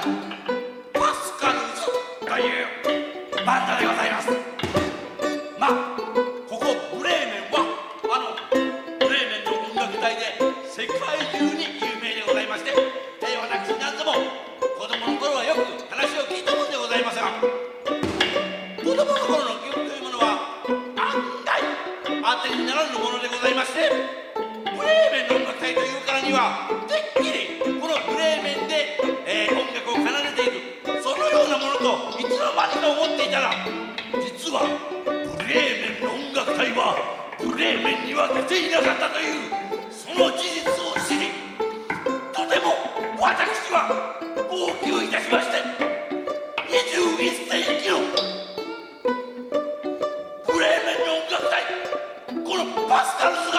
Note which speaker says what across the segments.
Speaker 1: パスカルズというバンドでございます。まあここブレーメンはあのブレーメンの音楽隊で世界中に有といつの間にか思っていたら実はブレーメンの音楽隊はブレーメンには出ていなかったというその事実を知りとても私は号泣いたしまして21世紀のブレーメンの音楽隊このパスカルズ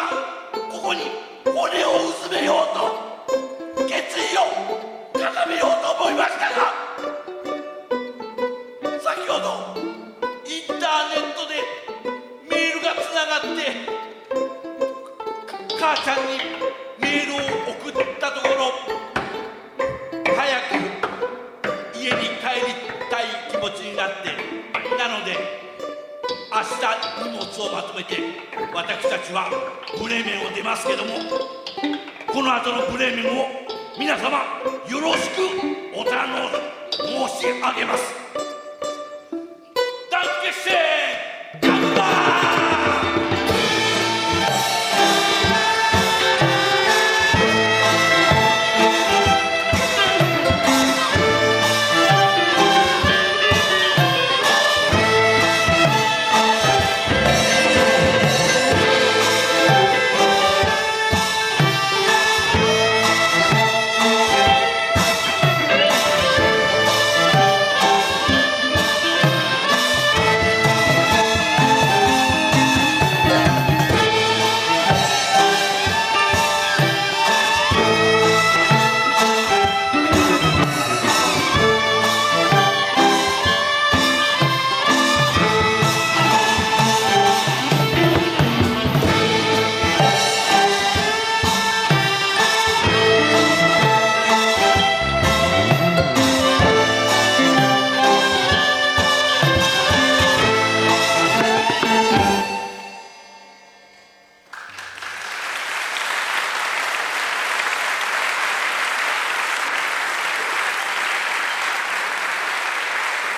Speaker 1: ほどインターネットでメールがつながって母ちゃんにメールを送ったところ早く家に帰りたい気持ちになってなので明日荷物をまとめて私たちはブレーメンを出ますけどもこの後のブレーメンを皆様よろしくお頼申し上げます。Jason! Goodbye!